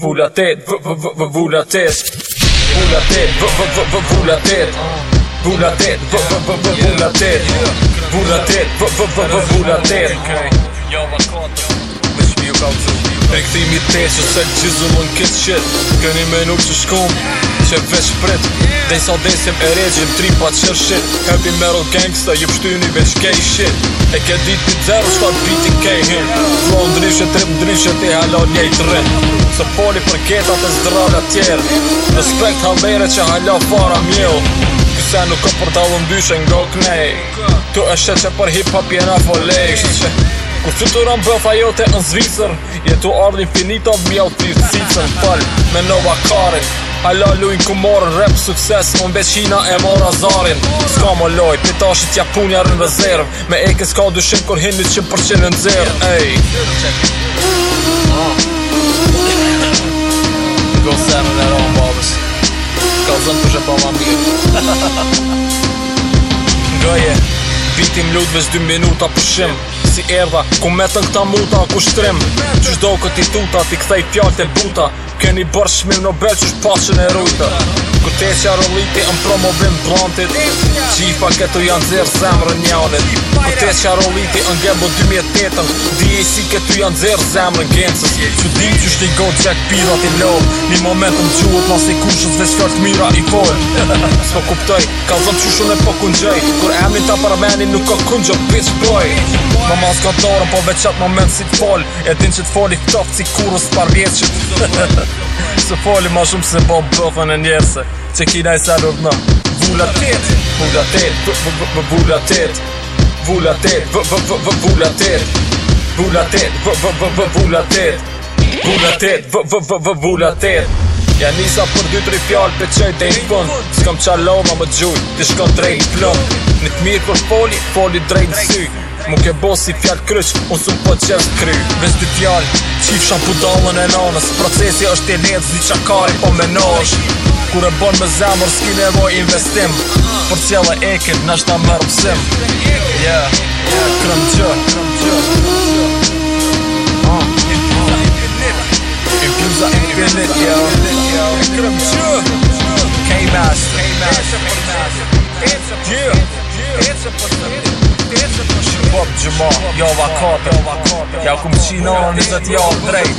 Vullatet, volatet volatet volatet volatet Vullatet, v-v-v-v-vullatet Vullatet, volatet volatet volatet volatet Vullatet, volatet volatet volatet volatet volatet volatet volatet volatet volatet volatet volatet volatet volatet volatet volatet volatet që se volatet volatet volatet volatet volatet shit volatet volatet volatet volatet volatet volatet volatet volatet volatet volatet volatet volatet volatet E ke dit një dzerë, shta dit i Flow hin Flonë ndryshe, trim ndryshe, ti halon një i të rin Se poli për ketat e zdrave tjerë Respekt halbere që halon fara mjëll Kyse nuk ka për talon dyshe nga knej Tu është që për hip hop jena folej që Kur që të rëmë bëfa jote në Zvicër Jetu ardhin finito vë mjëll të i të sicën me Nova Karin Ala luin ku morën rap sukses Unë veç Hina e mora zarin Ska më loj, pitashit ja pun jarën rezerv Me eke s'ka dushim kur hinit që në zirë Ej Go seven e ron Ka zëm të shë pa ma mirë Gëje Vitim lut veç 2 minuta përshim Si erda, ku me të këta muta, ku shtrim Qështë do këti tuta, ti këthej pjallë të buta Keni bërë shmim në belë që është pasën e rujta Kërtesja rolliti në promovim plantit Qifa këtu janë zirë zemrë njënit Kërtesja rolliti në gëmbo 2008 DAC këtu janë zirë zemrë në gencës Që di që është i gotë që e këpidat i lovë Një moment në gjuhët në si kushës dhe shkërt mira i pojë Sko kuptoj, ka zëmë që shumë e po Kur Kër ta para apërmeni nuk ka kundjo bitch boy Në mas ka dorën po veqat moment si të fol E din që të foli këtoft si kurës par vjeqët Se fali ma shumë se bom bëfën e njerëse Që kina i se në Vula të të të Vula të të të të të të të Vula të Vula Vula Ja nisa për dy tri fjallë për qëj dhe i pun Ska më qa më gjuj, Ti shkon drejt plëm Në të mirë kësh foli, foli drejt në sy Mu ke bo si fjall kryq, unë su po qësht kry Vez dy fjall, qif shampu dalën e nanës Procesi është i nëzë, zdi qakari po menosh Kur e bon me zemër, s'ki nevoj investim Por cjela ekit, nështë ta më rëpsim Yeah, yeah, krëm gjë ah, Yeah. Yeah. It's a for It's a Bob Jamal, jag var kapel Jag kommer kina honom tills att jag har drejt